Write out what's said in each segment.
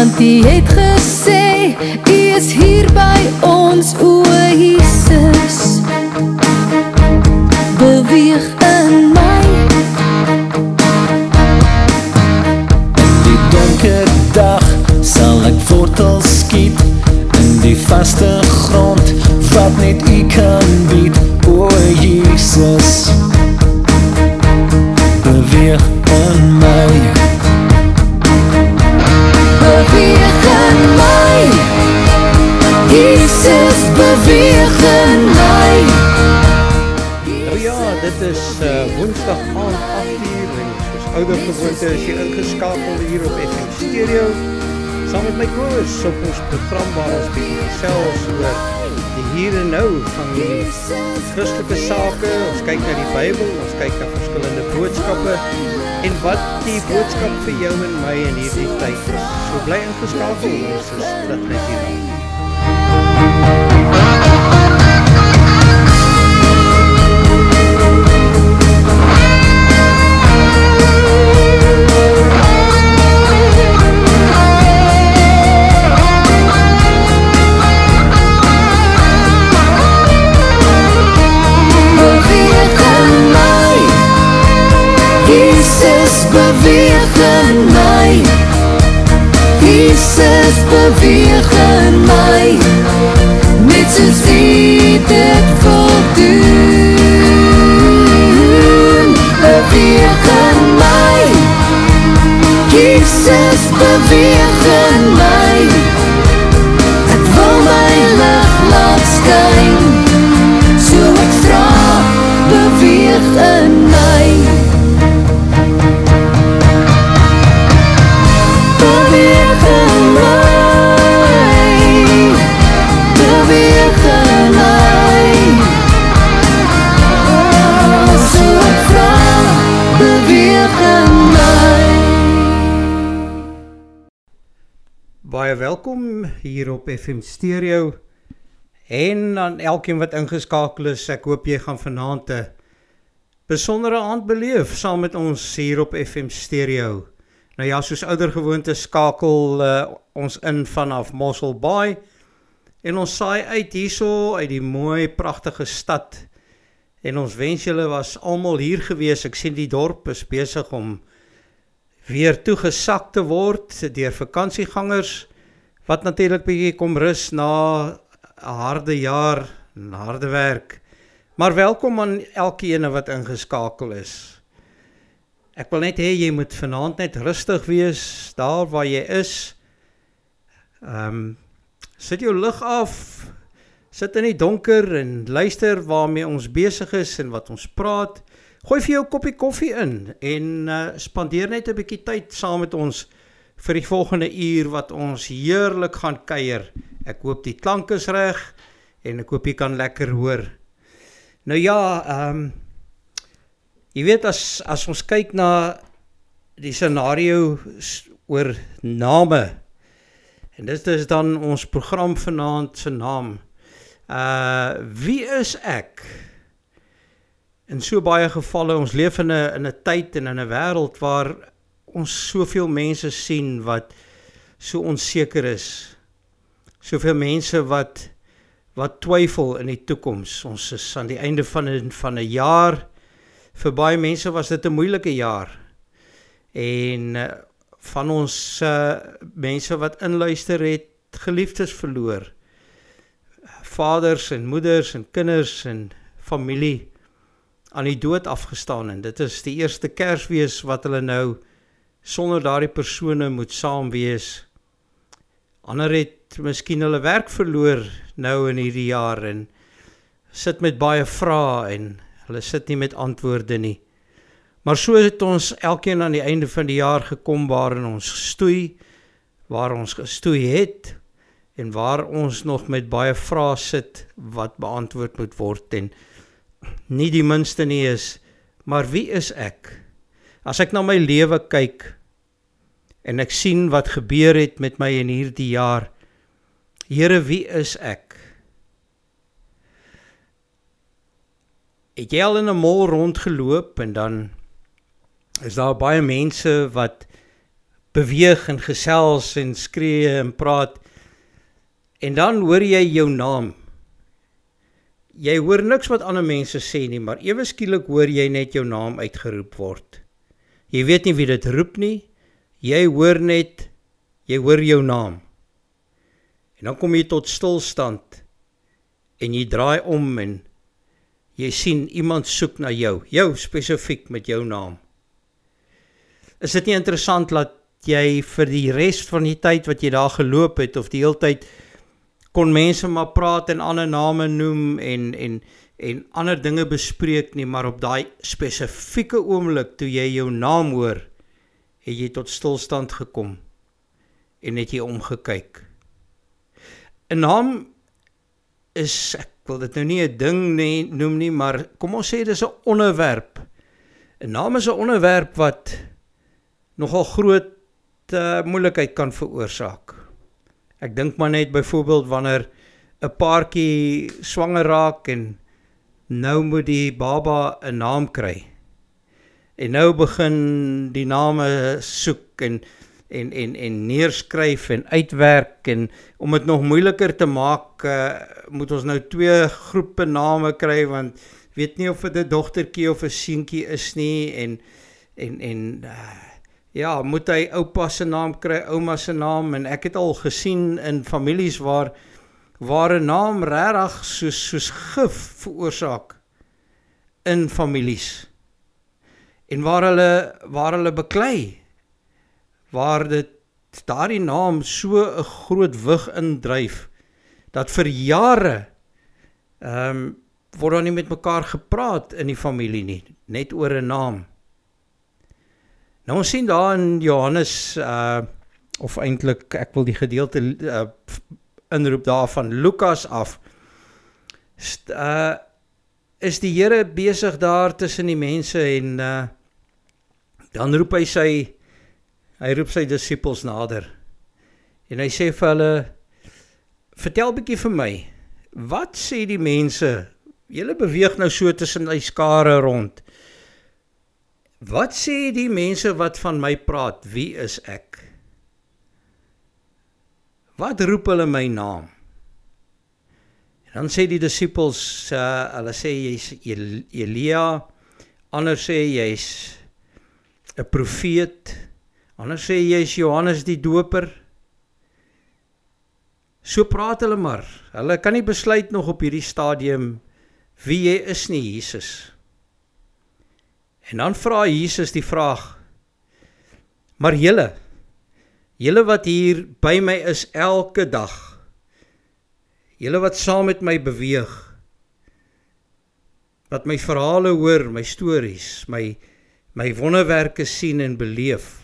Want die het gesê, U is hier by ons, o Jesus. Beweeg in my. In die donker dag sal ek wortel skiet. In die vaste grond wat net u kan ouder gewoonte is jy ingeskakel hier op FM Stereo saam met my koers op ons program waar ons bietjie gesels oor die hier en nou van die christelike sake, ons kyk na die Bybel, ons kyk na verskillende boodskappe en wat die boodskap vir jou en my in hierdie tyd is. So bly ingeskakel, ons is terug net hier. Beweeg in my Net soos dit wil hier op FM Stereo en aan elkeen wat ingeskakel is. Ek hoop jy gaan vanaand 'n besondere aand beleef saam met ons hier op FM Stereo. Nou ja, soos ouer gewoonte skakel uh, ons in vanaf Mossel Bay en ons saai uit hierso uit die mooi pragtige stad. En ons wens julle was almal hier gewees. Ek sien die dorp is besig om weer toegesak te word deur vakansiegangers wat natuurlik bietjie kom rus na 'n harde jaar harde werk. Maar welkom aan elkeen wat ingeskakel is. Ek wil net hê jy moet vanaand net rustig wees daar waar jy is. Ehm um, sit jou lig af. Sit in die donker en luister waarmee ons besig is en wat ons praat. Gooi vir jou 'n koppie koffie in en uh, spandeer net 'n bietjie tyd saam met ons vir die volgende uur wat ons heerlik gaan kuier. Ek hoop die klank is reg en ek hoop jy kan lekker hoor. Nou ja, ehm um, jy weet as as ons kyk na die scenario oor name en dit is dan ons program vanaand se naam. Uh wie is ek? In so baie gevalle ons leef in 'n in 'n tyd en in 'n wêreld waar ons soveel mense sien wat so onseker is. Soveel mense wat wat twyfel in die toekoms. Ons is aan die einde van 'n van 'n jaar. Vir baie mense was dit 'n moeilike jaar. En uh, van ons uh, mense wat inluister het geliefdes verloor. Vaders en moeders en kinders en familie aan die dood afgestaan en dit is die eerste Kersfees wat hulle nou sonder daardie persone moet saam wees. Ander het miskien hulle werk verloor nou in hierdie jaar en sit met baie vrae en hulle sit nie met antwoorde nie. Maar so het ons elkeen aan die einde van die jaar gekom waarin ons gestoei, waar ons gestoei het en waar ons nog met baie vrae sit wat beantwoord moet word en nie die minste nie is maar wie is ek? As ek na my lewe kyk en ek sien wat gebeur het met my in hierdie jaar, Here, wie is ek? Het jy al in 'n mall rondgeloop en dan is daar baie mense wat beweeg en gesels en skree en praat en dan hoor jy jou naam. Jy hoor niks wat ander mense sê nie, maar ewe skielik hoor jy net jou naam uitgeroep word. Jy weet nie wie dit roep nie. Jy hoor net jy hoor jou naam. En dan kom jy tot stilstand en jy draai om en jy sien iemand soek na jou, jou spesifiek met jou naam. Is dit nie interessant dat jy vir die res van die tyd wat jy daar geloop het of die hele tyd kon mense maar praat en ander name noem en en en ander dinge bespreek nie maar op daai spesifieke oomblik toe jy jou naam hoor het jy tot stilstand gekom en het jy omgekyk 'n naam is ek wil dit nou nie 'n ding nie noem nie maar kom ons sê dis 'n onderwerp 'n naam is 'n onderwerp wat nogal groot uh, moeilikheid kan veroorsaak. Ek dink maar net byvoorbeeld wanneer 'n paartjie swanger raak en nou moet die baba 'n naam kry. En nou begin die name soek en en en en neerskryf en uitwerk en om dit nog moeiliker te maak uh, moet ons nou twee groepe name kry want weet nie of dit 'n dogtertjie of 'n seentjie is nie en en en uh, Ja, moet hy oupa se naam kry, ouma se naam en ek het al gesien in families waar waar 'n naam regtig soos soos gif veroorsaak in families. En waar hulle waar hulle beklei waar dit daardie naam so 'n groot wig indryf dat vir jare ehm um, word dan nie met mekaar gepraat in die familie nie, net oor 'n naam. Nou ons sien daar in Johannes uh of eintlik ek wil die gedeelte uh, inroep daarvan Lukas af. St, uh is die Here besig daar tussen die mense en uh dan roep hy sy hy roep sy disippels nader. En hy sê vir hulle vertel bietjie vir my. Wat sê die mense? Julle beweeg nou so tussen die skare rond. Wat sê die mense wat van my praat? Wie is ek? Wat roep hulle my naam? En dan sê die disippels, uh, hulle sê jy's Elia, ander sê jy's 'n profeet, ander sê jy's Johannes die Doper. So praat hulle maar. Hulle kan nie besluit nog op hierdie stadium wie jy is nie, Jesus. En dan vra Jesus die vraag: Maar julle, julle wat hier by my is elke dag, julle wat saam met my beweeg, wat my verhale hoor, my stories, my my wonderwerke sien en beleef.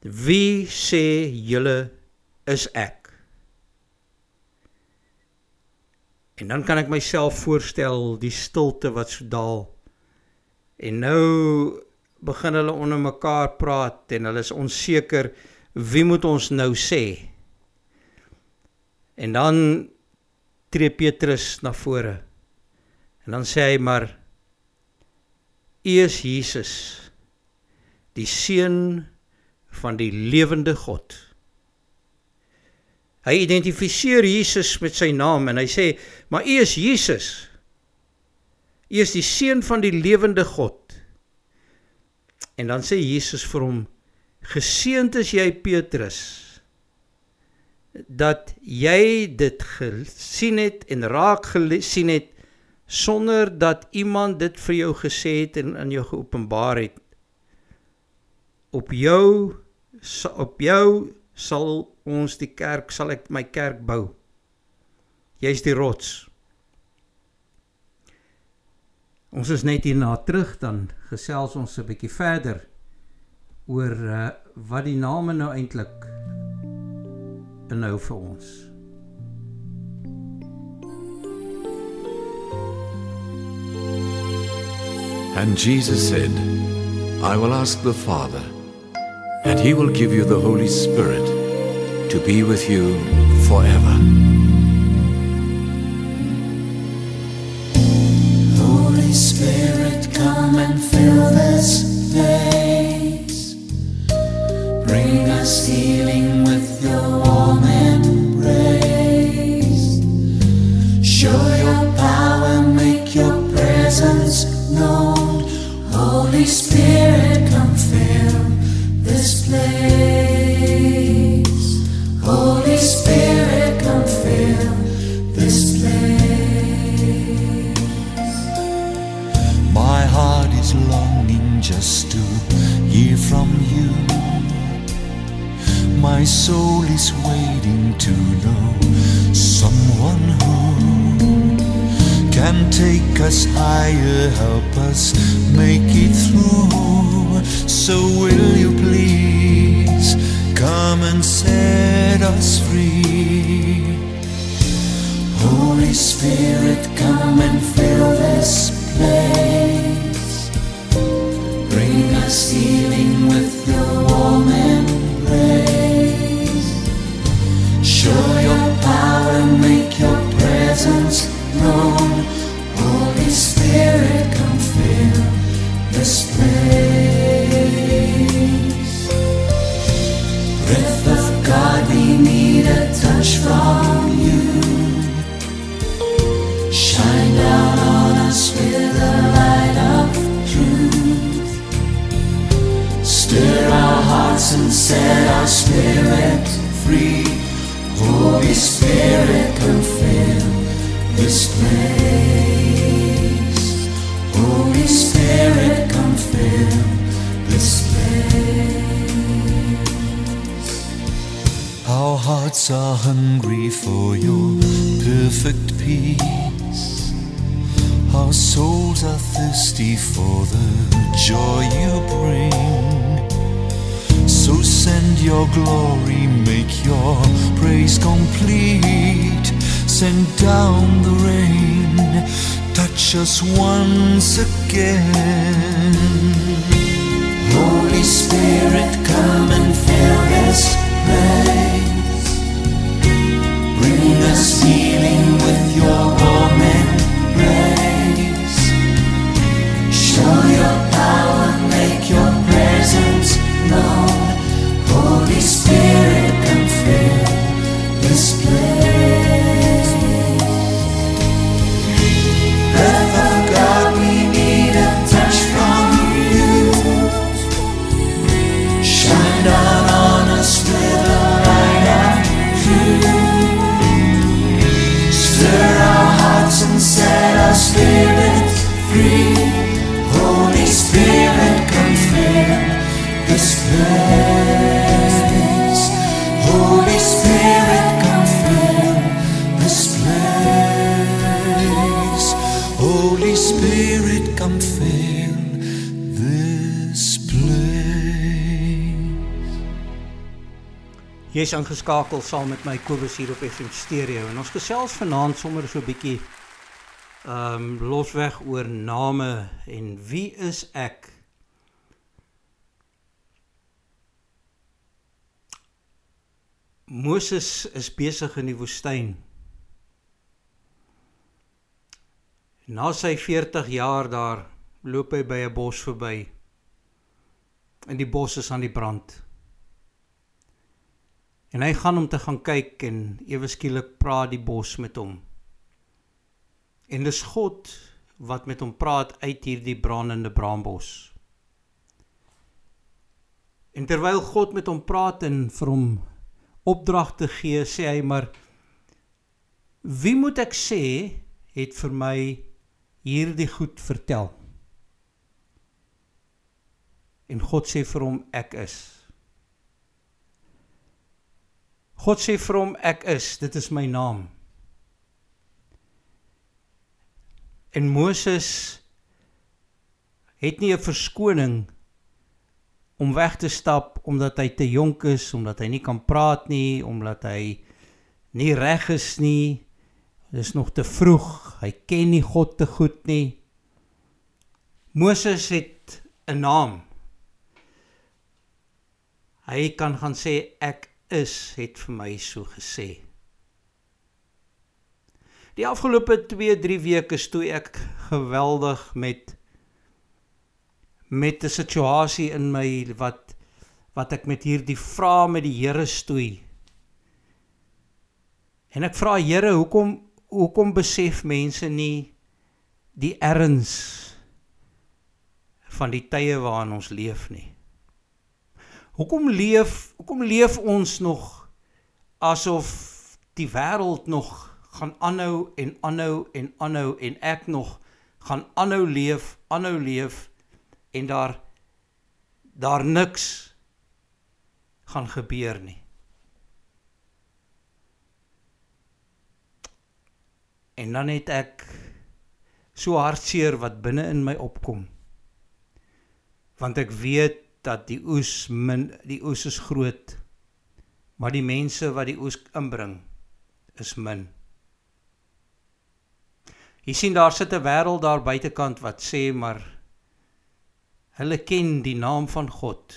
Wie sê julle is ek? En dan kan ek myself voorstel die stilte wat so daal En nou begin hulle onder mekaar praat en hulle is onseker wie moet ons nou sê? En dan tree Petrus na vore. En dan sê hy maar U is Jesus, die seun van die lewende God. Hy identifiseer Jesus met sy naam en hy sê, "Maar U is Jesus." U is die seun van die lewende God. En dan sê Jesus vir hom: Geseënd is jy Petrus. dat jy dit gesien het en raak gesien het sonder dat iemand dit vir jou gesê het en aan jou geopenbaar het. Op jou op jou sal ons die kerk sal ek my kerk bou. Jy's die rots. Ons is net hierna terug dan gesels ons 'n bietjie verder oor uh, wat die name nou eintlik inhou vir ons. And Jesus said, I will ask the Father, and he will give you the Holy Spirit to be with you forever. just here. Us higher, help us make it through. So will you please come and set us free? Holy Spirit, come and fill this place. Set our spirit free. Holy Spirit, come fill this place. Holy Spirit, come fill this place. Our hearts are hungry for your perfect peace. Our souls are thirsty for the joy you bring. So send your glory, make your praise complete. Send down the rain, touch us once again. Holy Spirit, come and fill this place. Jy's ingeskakel saam met my Kobus hier op FM Stereo en ons gesels vanaand sommer so 'n bietjie ehm um, losweg oor name en wie is ek? Moses is besig in die woestyn. Na sy 40 jaar daar loop hy by 'n bos verby. En die bos is aan die brand. En hy gaan om te gaan kyk en ewe skielik praat die bos met hom. En dis God wat met hom praat uit hierdie brandende braambos. En terwyl God met hom praat en vir hom opdrag te gee, sê hy maar wie moet ek sê het vir my hierdie goed vertel? En God sê vir hom ek is. God sê vir hom ek is, dit is my naam. En Moses het nie 'n verskoning om weg te stap omdat hy te jonk is, omdat hy nie kan praat nie, omdat hy nie reg is nie. Dis nog te vroeg. Hy ken nie God te goed nie. Moses het 'n naam. Hy kan gaan sê ek is het vir my so gesê. Die afgelope 2-3 weke stoei ek geweldig met met 'n situasie in my wat wat ek met hierdie vrae met die Here stoei. En ek vra Here, hoekom hoekom besef mense nie die erns van die tye waarin ons leef nie? Hoekom leef hoekom leef ons nog asof die wêreld nog gaan aanhou en aanhou en aanhou en ek nog gaan aanhou leef, aanhou leef en daar daar niks gaan gebeur nie. En dan het ek so hartseer wat binne in my opkom. Want ek weet dat die oes min die oes is groot. Maar die mense wat die oes inbring is min. Jy sien daar sit 'n wêreld daar buitekant wat sê maar Hulle ken die naam van God.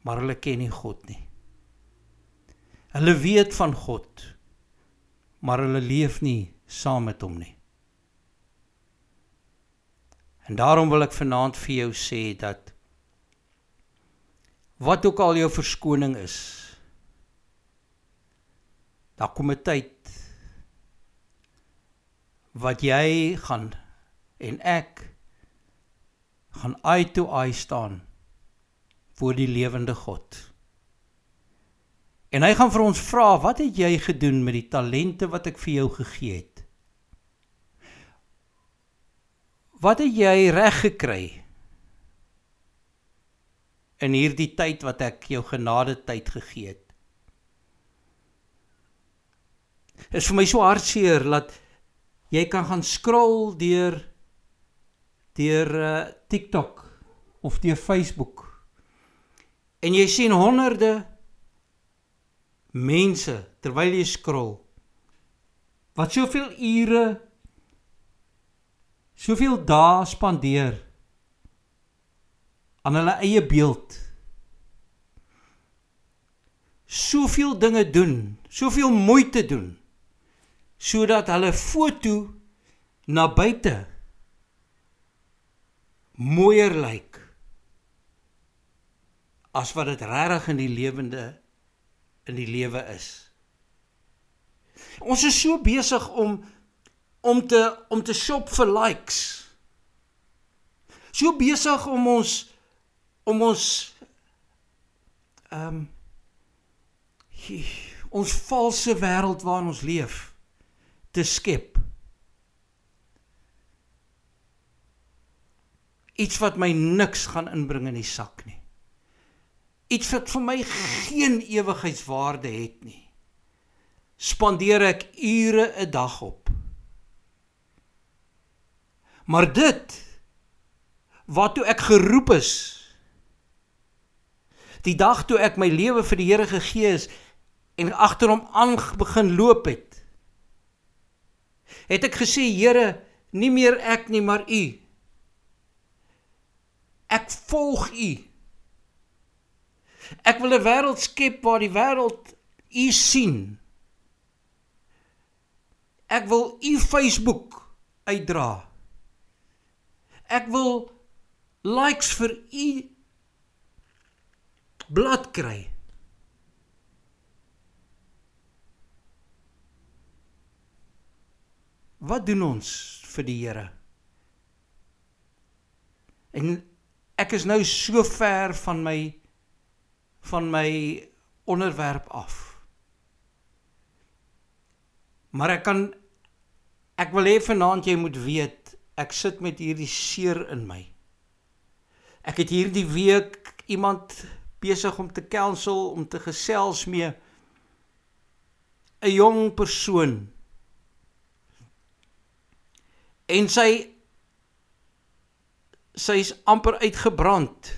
Maar hulle ken nie God nie. Hulle weet van God, maar hulle leef nie saam met hom nie. En daarom wil ek vanaand vir jou sê dat wat ook al jou verskoning is, daar kom 'n tyd wat jy gaan en ek gaan eye to eye staan voor die lewende God. En hy gaan vir ons vra, wat het jy gedoen met die talente wat ek vir jou gegee het? Wat het jy reg gekry? In hierdie tyd wat ek jou genade tyd gegee het. Dit is vir my so hartseer dat jy kan gaan scroll deur deur uh, TikTok of deur Facebook. En jy sien honderde mense terwyl jy scroll wat soveel ure soveel dae spandeer aan hulle eie beeld. Soveel dinge doen, soveel moeite doen sodat hulle foto na buite mooier lyk as wat dit regtig in die lewende in die lewe is. Ons is so besig om om te om te shop vir likes. So besig om ons om ons ehm um, ons valse wêreld waarin ons leef te skep. iets wat my niks gaan inbring in die sak nie. Iets wat vir my geen ewigheidswaarde het nie. Spandeer ek ure 'n dag op. Maar dit waartoe ek geroep is, die dag toe ek my lewe vir die Here gegee is en agter hom aan begin loop het, het ek gesê Here, nie meer ek nie, maar U. Ek volg U. Ek wil 'n wêreld skep waar die wêreld U sien. Ek wil U Facebook uitdra. Ek wil likes vir U blad kry. Wat doen ons vir die Here? En ek is nou so ver van my van my onderwerp af. Maar ek kan ek wil hê vanaand jy moet weet ek sit met hierdie seer in my. Ek het hierdie week iemand besig om te counsel om te gesels mee 'n jong persoon. En sy sy's amper uitgebrand.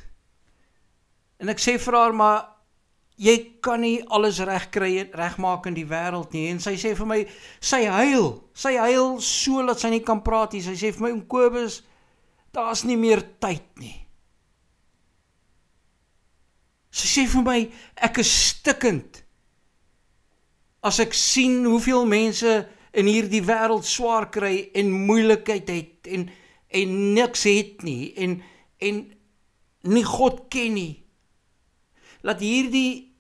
En ek sê vir haar maar jy kan nie alles regkry en regmaak in die wêreld nie. En sy sê vir my sy huil. Sy huil so dat sy nie kan praat nie. Sy sê vir my oom Kobus daar's nie meer tyd nie. Sy sê vir my ek is stikkend. As ek sien hoeveel mense in hierdie wêreld swaar kry en moeilikheid het en en niks het nie en en nie God ken nie laat hierdie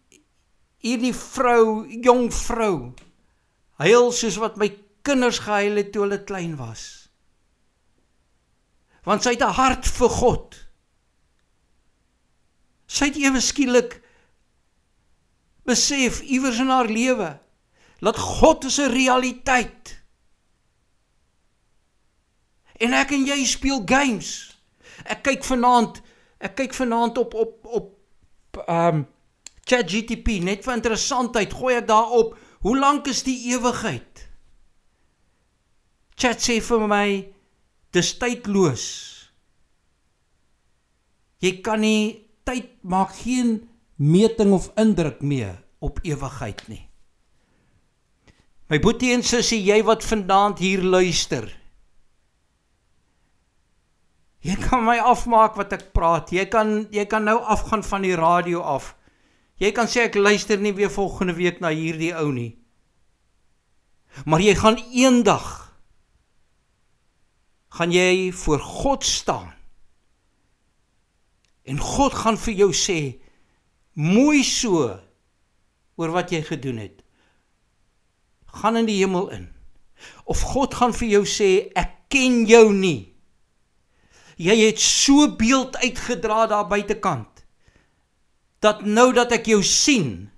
hierdie vrou, jong vrou huil soos wat my kinders gehuil het toe hulle klein was. Want sy het 'n hart vir God. Sy het ewe skielik besef iewers in haar lewe dat God is 'n realiteit. En ek en jy speel games. Ek kyk vanaand, ek kyk vanaand op op op um, ChatGPT net vir interessantheid gooi ek daarop hoe lank is die ewigheid? Chat sê vir my dis tydloos. Jy kan nie tyd maak geen meting of indruk meer op ewigheid nie. My boetie en sussie, jy wat vanaand hier luister. Jy kan my afmaak wat ek praat. Jy kan jy kan nou afgaan van die radio af. Jy kan sê ek luister nie weer volgende week na hierdie ou nie. Maar jy gaan eendag gaan jy voor God staan. En God gaan vir jou sê mooi so oor wat jy gedoen het. Gaan in die hemel in. Of God gaan vir jou sê ek ken jou nie. Jy het so beeld uitgedra daar buitekant dat nou dat ek jou sien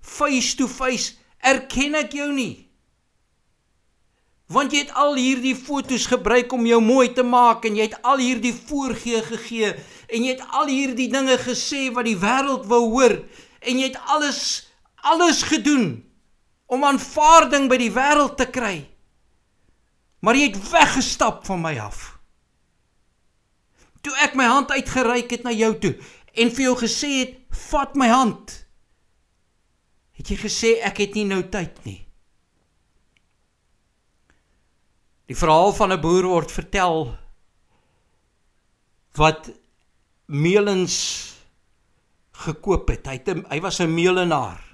face to face erken ek jou nie. Want jy het al hierdie fotos gebruik om jou mooi te maak en jy het al hierdie voorgee gegee en jy het al hierdie dinge gesê wat die wêreld wou hoor en jy het alles alles gedoen om aanvaarding by die wêreld te kry. Maar jy het weggestap van my af toe ek my hand uitgereik het na jou toe en vir jou gesê het vat my hand. Het jy gesê ek het nie nou tyd nie. Die verhaal van 'n boer word vertel wat meelens gekoop het. Hy het, hy was 'n meelenaar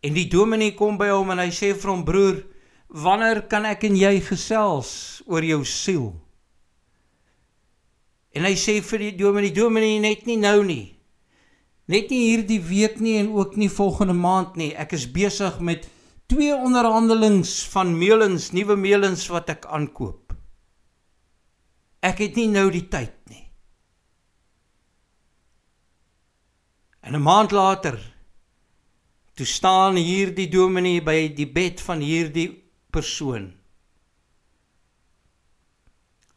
en die dominee kom by hom en hy sê vir hom broer wanneer kan ek en jy gesels oor jou siel En hy sê vir die dominee, dominee net nie nou nie. Net nie hierdie week nie en ook nie volgende maand nie. Ek is besig met twee onderhandelings van meulens, nuwe meulens wat ek aankoop. Ek het nie nou die tyd nie. En 'n maand later toe staan hierdie dominee by die bed van hierdie persoon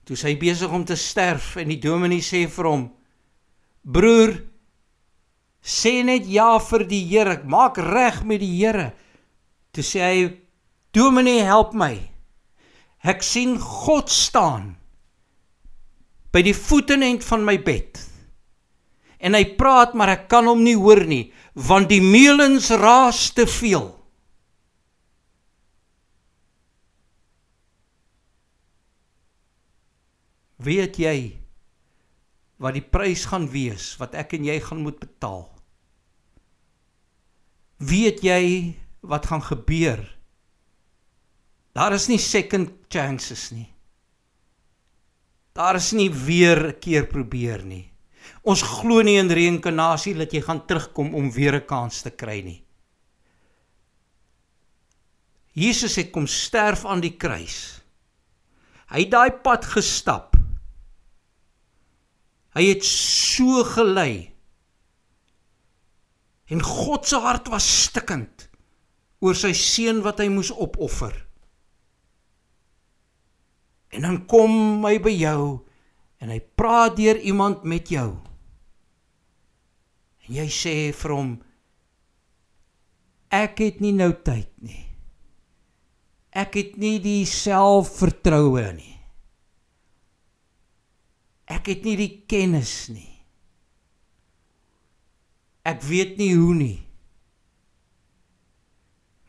Toe hy besig om te sterf en die dominee sê vir hom: "Broer, sê net ja vir die Here, maak reg met die Here." Toe sê hy: "Dominee, help my. Ek sien God staan by die voetenend van my bed. En hy praat, maar ek kan hom nie hoor nie, want die meulens raas te veel." Weet jy wat die prys gaan wees wat ek en jy gaan moet betaal? Weet jy wat gaan gebeur? Daar is nie second chances nie. Daar is nie weer 'n keer probeer nie. Ons glo nie in reïnkarnasie dat jy gaan terugkom om weer 'n kans te kry nie. Jesus het kom sterf aan die kruis. Hy het daai pad gestap Hy het so gelei. En God se hart was stikkend oor sy seun wat hy moes opoffer. En dan kom hy by jou en hy praat deur iemand met jou. En jy sê vir hom ek het nie nou tyd nie. Ek het nie die selfvertroue nie. Ek het nie die kennis nie. Ek weet nie hoe nie.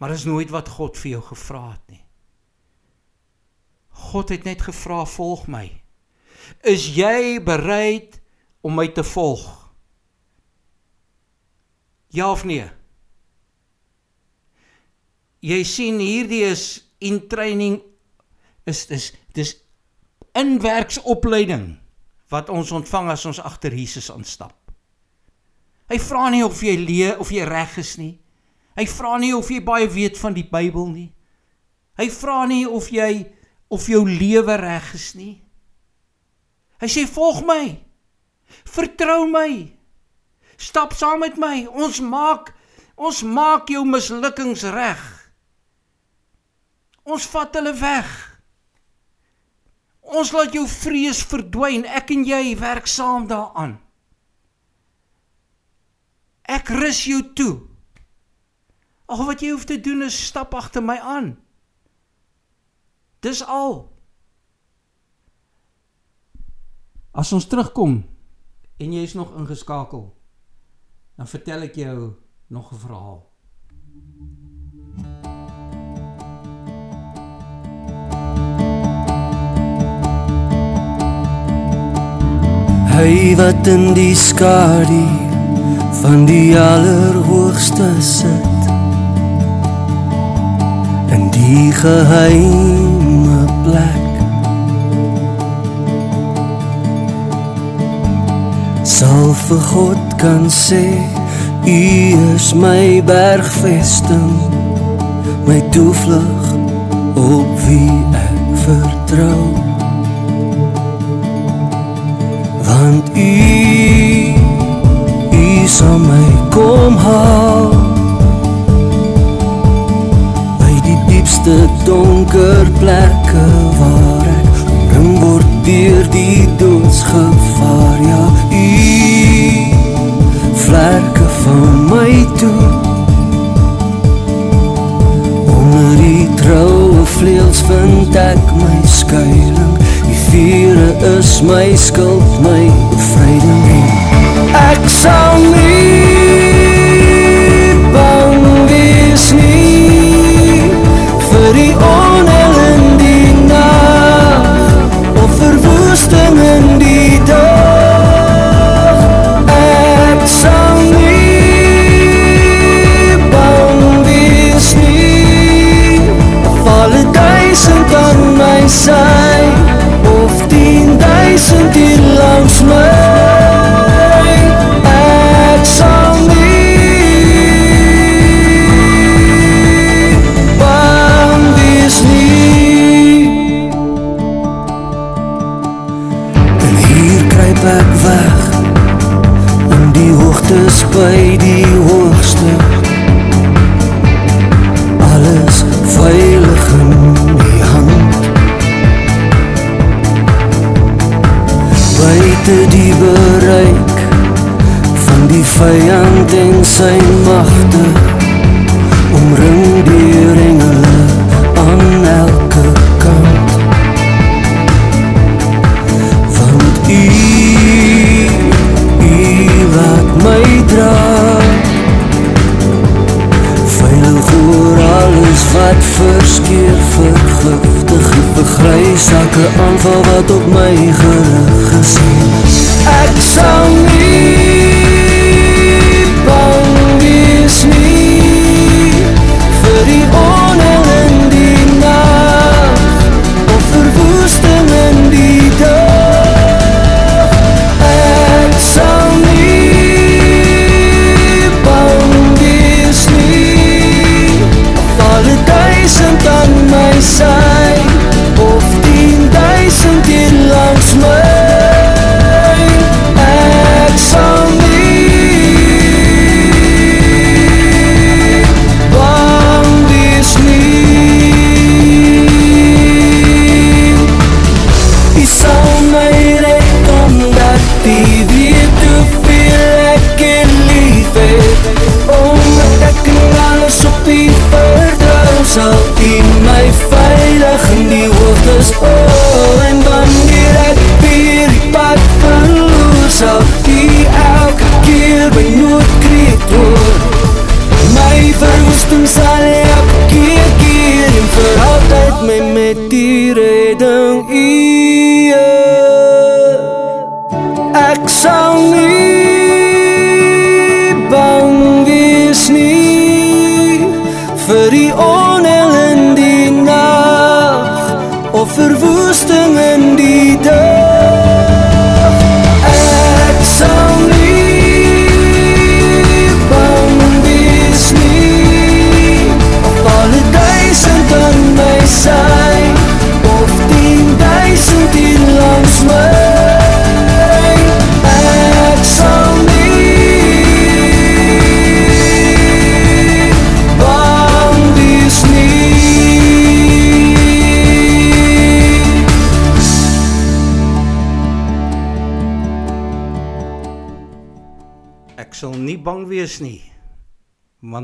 Maar is nooit wat God vir jou gevra het nie. God het net gevra volg my. Is jy bereid om my te volg? Ja of nee? Jy sien hierdie is in training is dis dis inwerksopleiding wat ons ontvang as ons agter Jesus aanstap. Hy vra nie of jy leë of jy reg is nie. Hy vra nie of jy baie weet van die Bybel nie. Hy vra nie of jy of jou lewe reg is nie. Hy sê volg my. Vertrou my. Stap saam met my. Ons maak ons maak jou mislukkings reg. Ons vat hulle weg. Ons laat jou vrees verdwyn. Ek en jy werk saam daaraan. Ek rus jou toe. Al wat jy hoef te doen is stap agter my aan. Dis al. As ons terugkom en jy is nog ingeskakel, dan vertel ek jou nog 'n verhaal. Hy wat in die skadu van die allerhoogste sit. In die geheime plek. Sal vir God kan sê u is my bergvesting my toevlug op wie ek vertrou want u u sal my kom haal. By die diepste donker plekke waar ek omring word deur die doodsgevaar ja u vlerke van my toe. Onder die troue vleuels vind ek my skuiling vure is my skuld my bevryding ek sal nie bang wees nie vir die onheil in die nag of verwoesting in die dag. Ek sal nie bang wees nie. Val het duisend aan my sy of tien duisend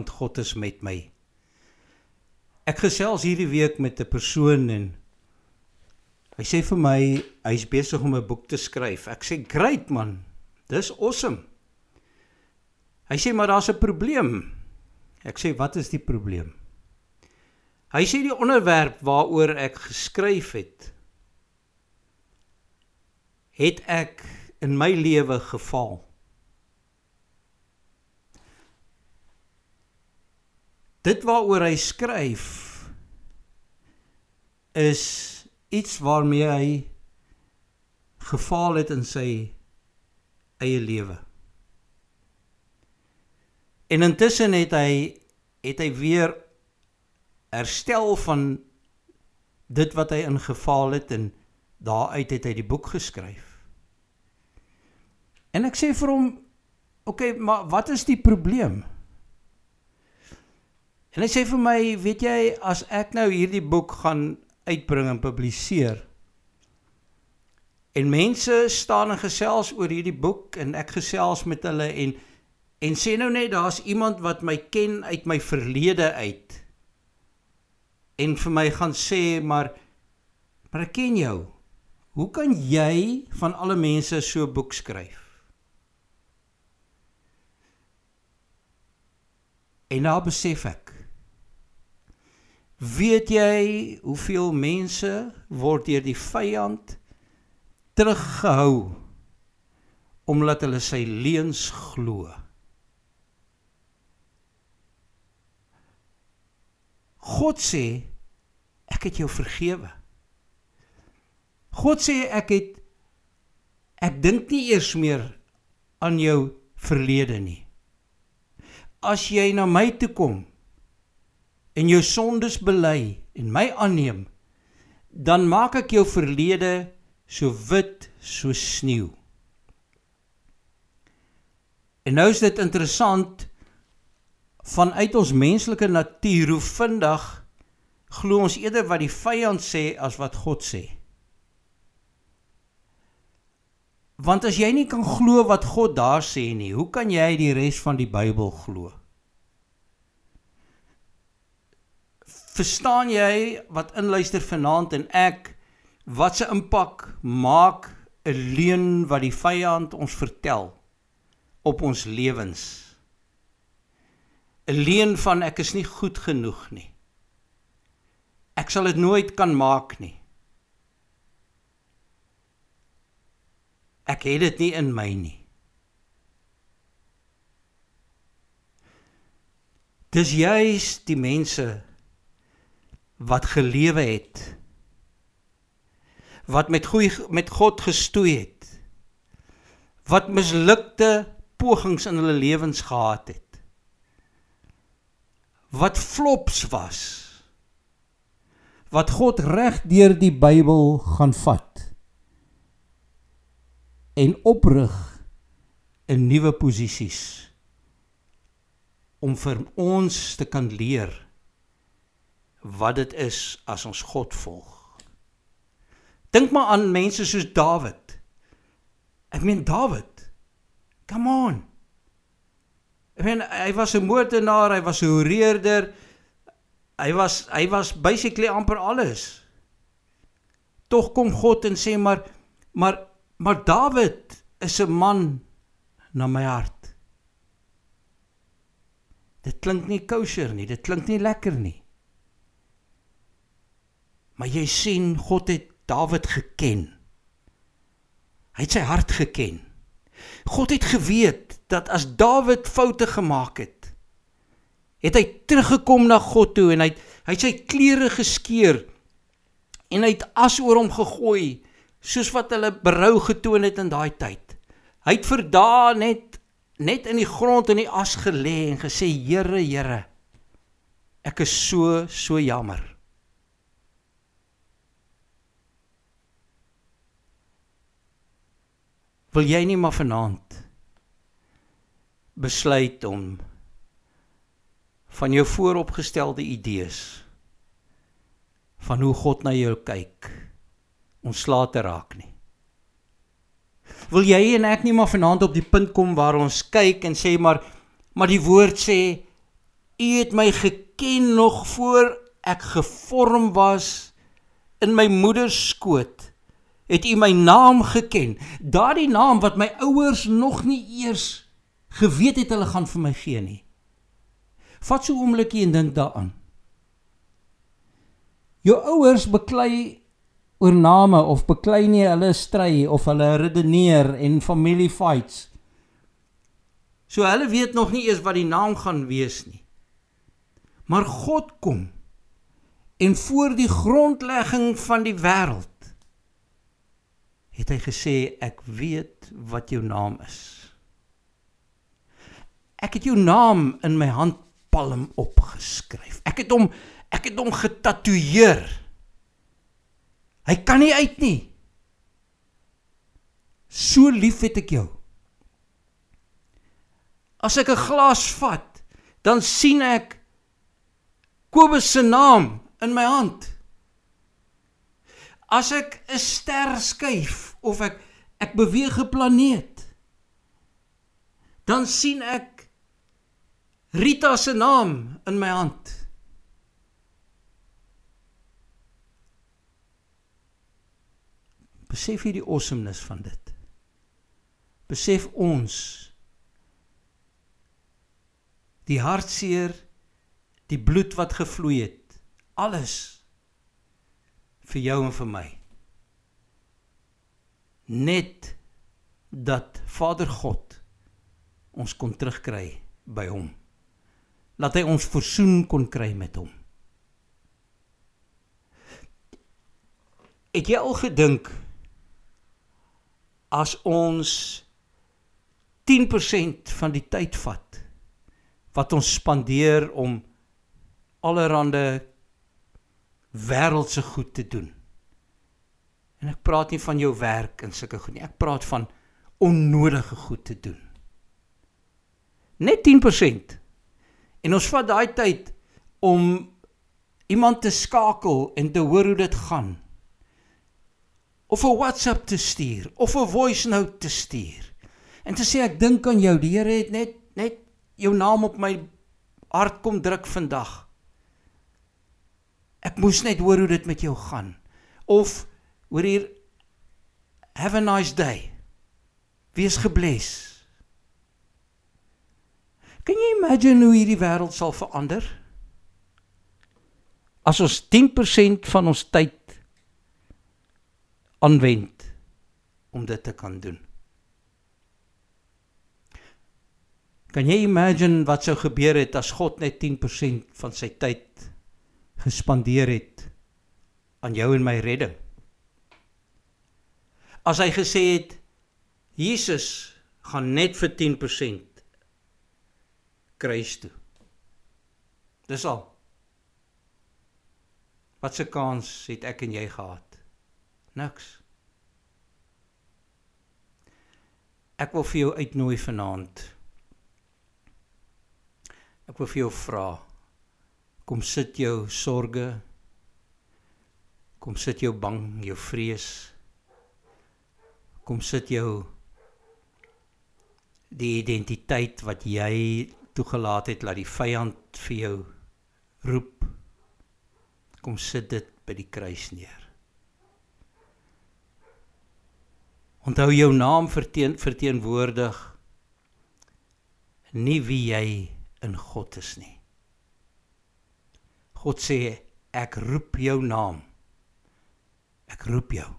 want God is met my. Ek gesels hierdie week met 'n persoon en hy sê vir my hy's besig om 'n boek te skryf. Ek sê great man. Dis awesome. Hy sê maar daar's 'n probleem. Ek sê wat is die probleem? Hy sê die onderwerp waaroor ek geskryf het het ek in my lewe geval. Dit waaroor hy skryf is iets waarmee hy gefaal het in sy eie lewe. En intussen het hy het hy weer herstel van dit wat hy ingefaal het en daaruit het hy die boek geskryf. En ek sê vir hom, "Oké, okay, maar wat is die probleem?" En hy sê vir my, weet jy, as ek nou hierdie boek gaan uitbring en publiseer en mense staan en gesels oor hierdie boek en ek gesels met hulle en en sê nou net daar's iemand wat my ken uit my verlede uit en vir my gaan sê maar maar ek ken jou. Hoe kan jy van alle mense so 'n boek skryf? En nou besef ek Weet jy hoeveel mense word deur die vyand teruggehou omdat hulle sy leuns glo? God sê ek het jou vergewe. God sê ek het ek dink nie eers meer aan jou verlede nie. As jy na my toe kom en jou sondes bely en my aanneem, dan maak ek jou verlede so wit so sneeu. En nou is dit interessant vanuit ons menslike natuur hoe vinnig glo ons eerder wat die vyand sê as wat God sê. Want as jy nie kan glo wat God daar sê nie, hoe kan jy die res van die Bybel glo? Verstaan jy wat inluister vanaand en ek wat se impak maak 'n leuen wat die vyand ons vertel op ons lewens? 'n Leuen van ek is nie goed genoeg nie. Ek sal dit nooit kan maak nie. Ek het dit nie in my nie. Dis juis die mense wat gelewe het wat met goeie met God gestoei het wat mislukte pogings in hulle lewens gehad het wat flops was wat God reg deur die Bybel gaan vat en oprig in nuwe posisies om vir ons te kan leer wat dit is as ons God volg. Dink maar aan mense soos Dawid. Ek meen Dawid. Come on. Ek meen hy was 'n moordenaar, hy was 'n horeerder. Hy was hy was basically amper alles. Tog kom God en sê maar maar maar Dawid is 'n man na my hart. Dit klink nie kosher nie, dit klink nie lekker nie. Maar jy sien God het Dawid geken. Hy het sy hart geken. God het geweet dat as Dawid foute gemaak het, het hy teruggekom na God toe en hy hy het sy klere geskeur en hy het as oor hom gegooi soos wat hulle berou getoon het in daai tyd. Hy het vir dae net net in die grond in die as gelê en gesê Here, Here, ek is so so jammer. Wil jy nie maar vanaand besluit om van jou vooropgestelde idees van hoe God na jou kyk ontslae te raak nie. Wil jy en ek nie maar vanaand op die punt kom waar ons kyk en sê maar maar die woord sê u het my geken nog voor ek gevorm was in my moeder se skoot het u my naam geken daardie naam wat my ouers nog nie eers geweet het hulle gaan vir my gee nie vat so 'n oombliekie en dink daaraan jou ouers beklei oor name of beklei nie hulle stry of hulle redeneer en family fights. So hulle weet nog nie eers wat die naam gaan wees nie. Maar God kom en voor die grondlegging van die wêreld het hy gesê ek weet wat jou naam is. Ek het jou naam in my handpalm opgeskryf. Ek het hom ek het hom getatoeëer. Hy kan nie uit nie. So lief het ek jou. As ek 'n glas vat, dan sien ek Kobus se naam in my hand. As ek 'n ster skuif of ek ek beweeg 'n planeet, dan sien ek Rita se naam in my hand. Besef jy die awesomeness van dit? Besef ons die hartseer, die bloed wat gevloei het, alles vir jou en vir my. Net dat Vader God ons kon terugkry by hom. Laat hy ons versoen kon kry met hom. Het jy al gedink as ons 10% van die tyd vat wat ons spandeer om allerhande wêreldse goed te doen. En ek praat nie van jou werk en sulke goed nie. Ek praat van onnodige goed te doen. Net 10%. En ons vat daai tyd om iemand te skakel en te hoor hoe dit gaan of 'n WhatsApp te stuur of 'n voice note te stuur. En te sê ek dink aan jou, die Here het net net jou naam op my hart kom druk vandag. Ek moes net hoor hoe dit met jou gaan. Of hoor hier have a nice day. Wees gebless. Kan jy imagine hoe hierdie wêreld sal verander? As ons 10% van ons tyd aanwend om dit te kan doen. Kan jy imagine wat sou gebeur het as God net 10% van sy tyd gespandeer het aan jou en my redding? As hy gesê het Jesus gaan net vir 10% kruis toe. Dis al. Wat se kans het ek en jy gehad? Niks. Ek wil vir jou uitnooi vanaand. Ek wil vir jou vra. Kom sit jou sorges. Kom sit jou bang, jou vrees. Kom sit jou die identiteit wat jy toegelaat het dat die vyand vir jou roep. Kom sit dit by die kruis neer. Onthou jou naam verteen, verteenwoordig nie wie jy in God is nie. God sê ek roep jou naam. Ek roep jou.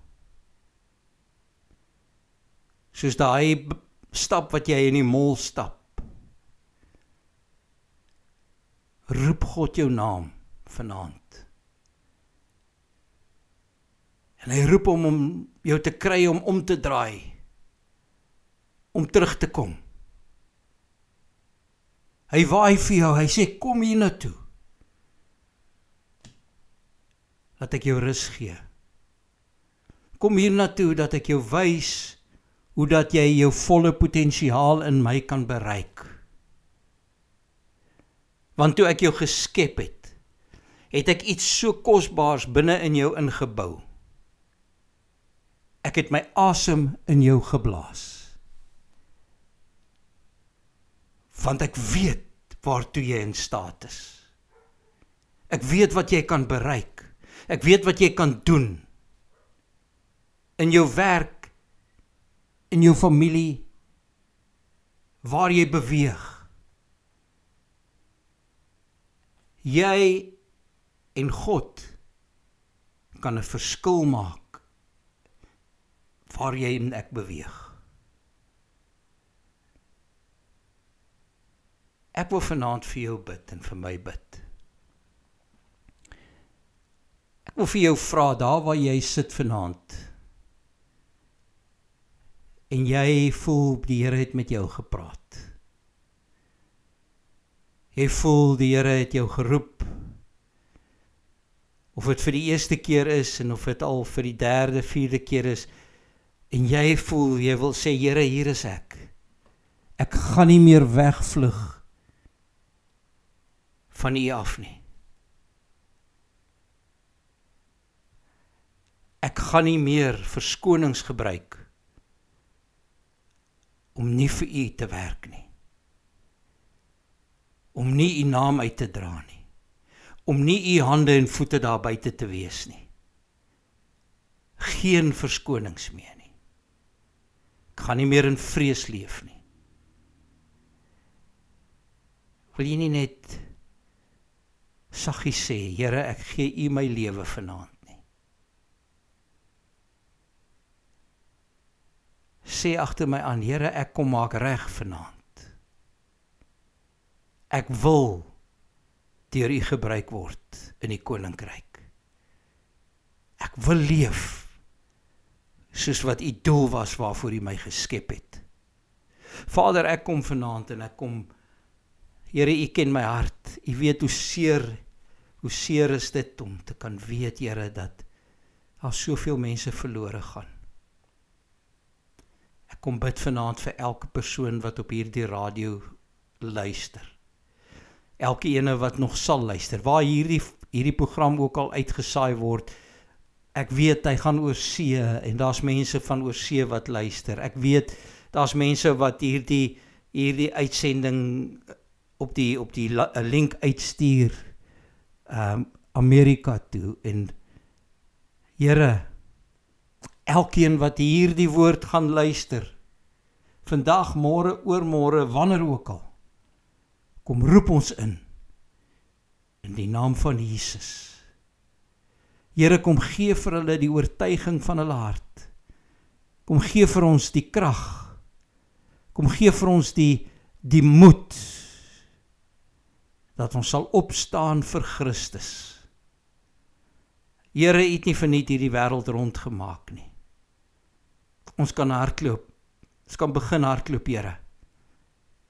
Soos daai stap wat jy in die mall stap. Roep God jou naam vanaand. En hy roep hom om jou te kry om om te draai. Om terug te kom. Hy waai vir jou, hy sê kom hier na toe. Laat ek jou rus gee. Kom hier na toe dat ek jou wys hoe dat jy jou volle potensiaal in my kan bereik. Want toe ek jou geskep het, het ek iets so kosbaars binne in jou ingebou. Ek het my asem in jou geblaas. Want ek weet waartoe jy in staat is. Ek weet wat jy kan bereik. Ek weet wat jy kan doen in jou werk, in jou familie, waar jy beweeg. Jy en God kan 'n verskil maak waar jy en ek beweeg. Ek wil vanaand vir jou bid en vir my bid. Ek wil vir jou vra daar waar jy sit vanaand. En jy voel die Here het met jou gepraat. Jy voel die Here het jou geroep. Of dit vir die eerste keer is en of dit al vir die derde, vierde keer is en jy voel jy wil sê Here, hier is ek. Ek gaan nie meer wegvlug van U af nie. Ek gaan nie meer verskonings gebruik om nie vir U te werk nie. Om nie U naam uit te dra nie. Om nie U hande en voete daar buite te wees nie. Geen verskonings meer nie. Ek gaan nie meer in vrees leef nie. Wil jy nie net saggies sê, Here, ek gee U my lewe vanaand nie. Sê agter my aan, Here, ek kom maak reg vanaand. Ek wil deur U gebruik word in die koninkryk. Ek wil leef soos wat U doel was waarvoor U my geskep het. Vader, ek kom vanaand en ek kom Here, U ken my hart. U weet hoe seer hoe seer is dit om te kan weet, Here, dat daar soveel mense verlore gaan. Kom bid vanaand vir elke persoon wat op hierdie radio luister. Elke ene wat nog sal luister, waar hierdie hierdie program ook al uitgesaai word. Ek weet hy gaan oor see en daar's mense van oor see wat luister. Ek weet daar's mense wat hierdie hierdie uitsending op die op die link uitstuur ehm um, Amerika toe en Here elkeen wat hierdie woord gaan luister vandag môre oormôre wanneer ook al kom roep ons in in die naam van Jesus Here kom gee vir hulle die oortuiging van hulle hart kom gee vir ons die krag kom gee vir ons die die moed dat ons sal opstaan vir Christus. Here het nie verniet hierdie wêreld rond gemaak nie. Ons kan hardloop. Ons kan begin hardloop, Here.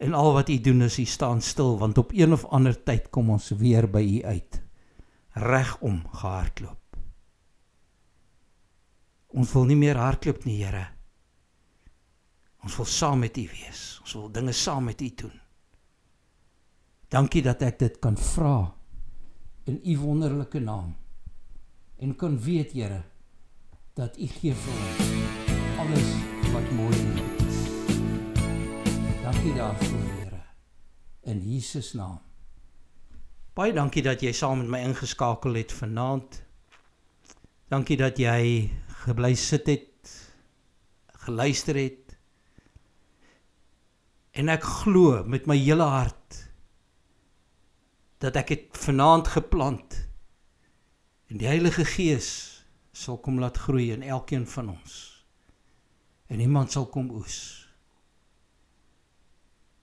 En al wat U doen is U staan stil want op een of ander tyd kom ons weer by U uit. Regom gehardloop. Ons wil nie meer hardloop nie, Here. Ons wil saam met U wees. Ons wil dinge saam met U doen. Dankie dat ek dit kan vra in u wonderlike naam. En kan weet, Here, dat u gee vir ons alles wat mooi is. Dankie daarvoor, Here. In Jesus naam. Baie dankie dat jy saam met my ingeskakel het vanaand. Dankie dat jy gebly sit het, geluister het. En ek glo met my hele hart dat ek dit vanaand geplant en die Heilige Gees sal kom laat groei in elkeen van ons. En iemand sal kom oes.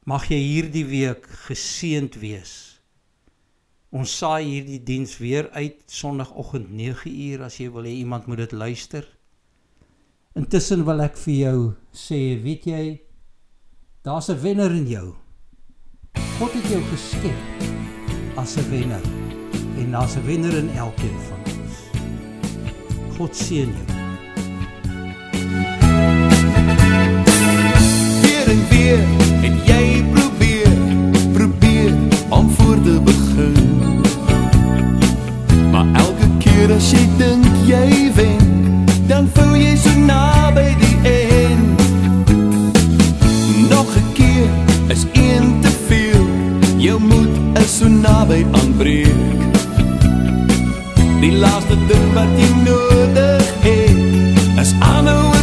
Mag jy hierdie week geseënd wees. Ons saai hierdie diens weer uit Sondagoggend 9uur as jy wil hê iemand moet dit luister. Intussen wil ek vir jou sê, weet jy, daar's 'n wenner in jou. God het jou geskep as 'n wenner en daar's 'n wenner in elkeen van ons. God seën jou. En jy probeer, probeer om voor te begin. Maar elke keer as jy dink jy wen, dan voel jy so naby die eind. Nog 'n keer is een te veel. Jou moed is so naby aan breek. Die laaste ding wat jy nodig het, is aanhouer